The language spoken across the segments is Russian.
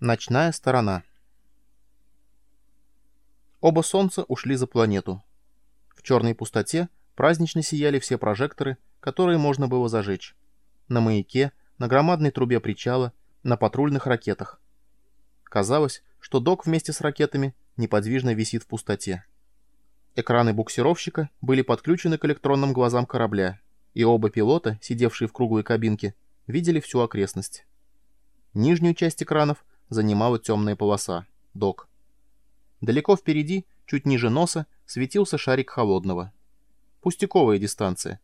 Ночная сторона. Оба солнца ушли за планету. В черной пустоте празднично сияли все прожекторы, которые можно было зажечь. На маяке, на громадной трубе причала, на патрульных ракетах. Казалось, что док вместе с ракетами неподвижно висит в пустоте. Экраны буксировщика были подключены к электронным глазам корабля, и оба пилота, сидевшие в круглой кабинке, видели всю окрестность. Нижнюю часть экранов занимала темная полоса, док. Далеко впереди, чуть ниже носа, светился шарик холодного. Пустяковая дистанция.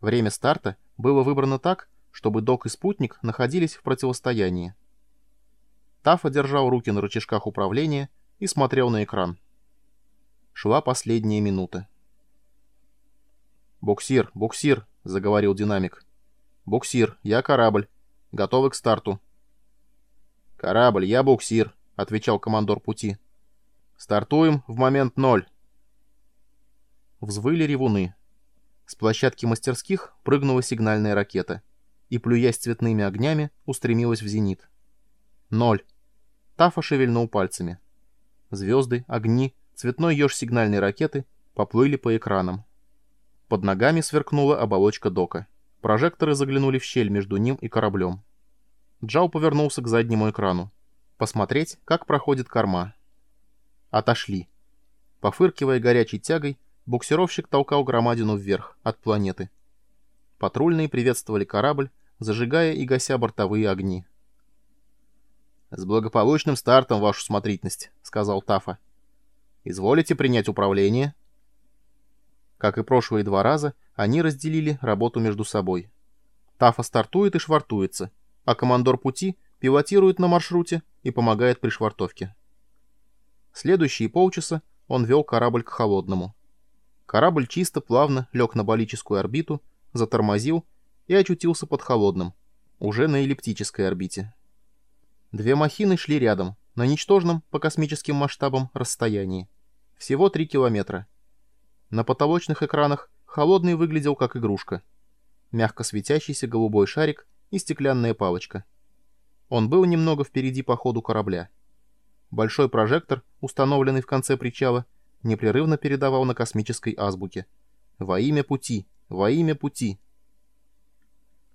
Время старта было выбрано так, чтобы док и спутник находились в противостоянии. Тафа держал руки на рычажках управления и смотрел на экран. Шла последняя минута. «Буксир, буксир!» — заговорил динамик. «Буксир, я корабль. Готовы к старту». «Корабль, я буксир», — отвечал командор пути. «Стартуем в момент ноль». Взвыли ревуны. С площадки мастерских прыгнула сигнальная ракета и, плюясь цветными огнями, устремилась в зенит. Ноль. Тафа шевельнул пальцами. Звезды, огни, цветной еж сигнальной ракеты поплыли по экранам. Под ногами сверкнула оболочка дока. Прожекторы заглянули в щель между ним и кораблем. Джао повернулся к заднему экрану. Посмотреть, как проходит корма. Отошли. Пофыркивая горячей тягой, буксировщик толкал громадину вверх, от планеты. Патрульные приветствовали корабль, зажигая и гася бортовые огни. «С благополучным стартом, вашу смотрительность», — сказал Тафа. «Изволите принять управление?» Как и прошлые два раза, они разделили работу между собой. Тафа стартует и швартуется — а командор пути пилотирует на маршруте и помогает при швартовке. Следующие полчаса он вел корабль к холодному. Корабль чисто, плавно лег на баллическую орбиту, затормозил и очутился под холодным, уже на эллиптической орбите. Две махины шли рядом, на ничтожном, по космическим масштабам, расстоянии. Всего 3 километра. На потолочных экранах холодный выглядел как игрушка. Мягко светящийся голубой шарик и стеклянная палочка. Он был немного впереди по ходу корабля. Большой прожектор, установленный в конце причала, непрерывно передавал на космической азбуке. «Во имя пути! Во имя пути!»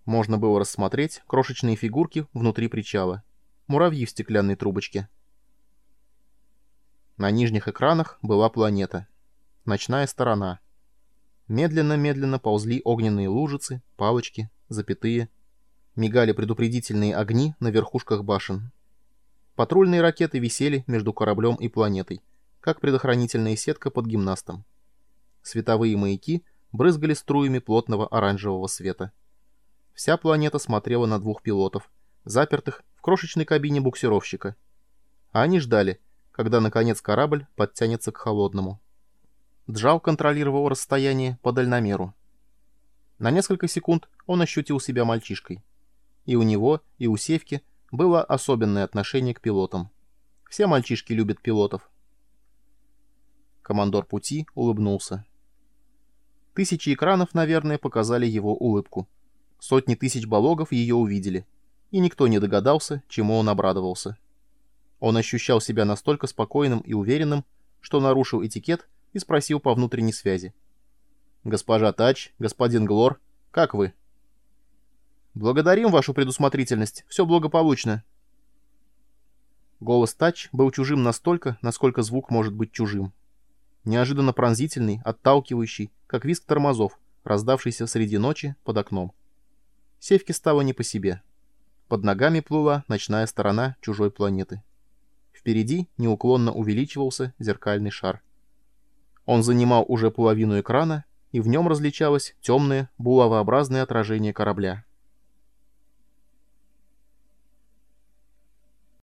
Можно было рассмотреть крошечные фигурки внутри причала. Муравьи в стеклянной трубочке. На нижних экранах была планета. Ночная сторона. Медленно-медленно ползли огненные лужицы, палочки, запятые, Мигали предупредительные огни на верхушках башен. Патрульные ракеты висели между кораблем и планетой, как предохранительная сетка под гимнастом. Световые маяки брызгали струями плотного оранжевого света. Вся планета смотрела на двух пилотов, запертых в крошечной кабине буксировщика. А они ждали, когда, наконец, корабль подтянется к холодному. Джал контролировал расстояние по дальномеру. На несколько секунд он ощутил себя мальчишкой. И у него, и у Севки было особенное отношение к пилотам. Все мальчишки любят пилотов. Командор пути улыбнулся. Тысячи экранов, наверное, показали его улыбку. Сотни тысяч балогов ее увидели. И никто не догадался, чему он обрадовался. Он ощущал себя настолько спокойным и уверенным, что нарушил этикет и спросил по внутренней связи. «Госпожа Тач, господин Глор, как вы?» «Благодарим вашу предусмотрительность. Все благополучно». Голос Тач был чужим настолько, насколько звук может быть чужим. Неожиданно пронзительный, отталкивающий, как визг тормозов, раздавшийся среди ночи под окном. Севке стало не по себе. Под ногами плыла ночная сторона чужой планеты. Впереди неуклонно увеличивался зеркальный шар. Он занимал уже половину экрана, и в нем различалось темное, булавообразное отражение корабля.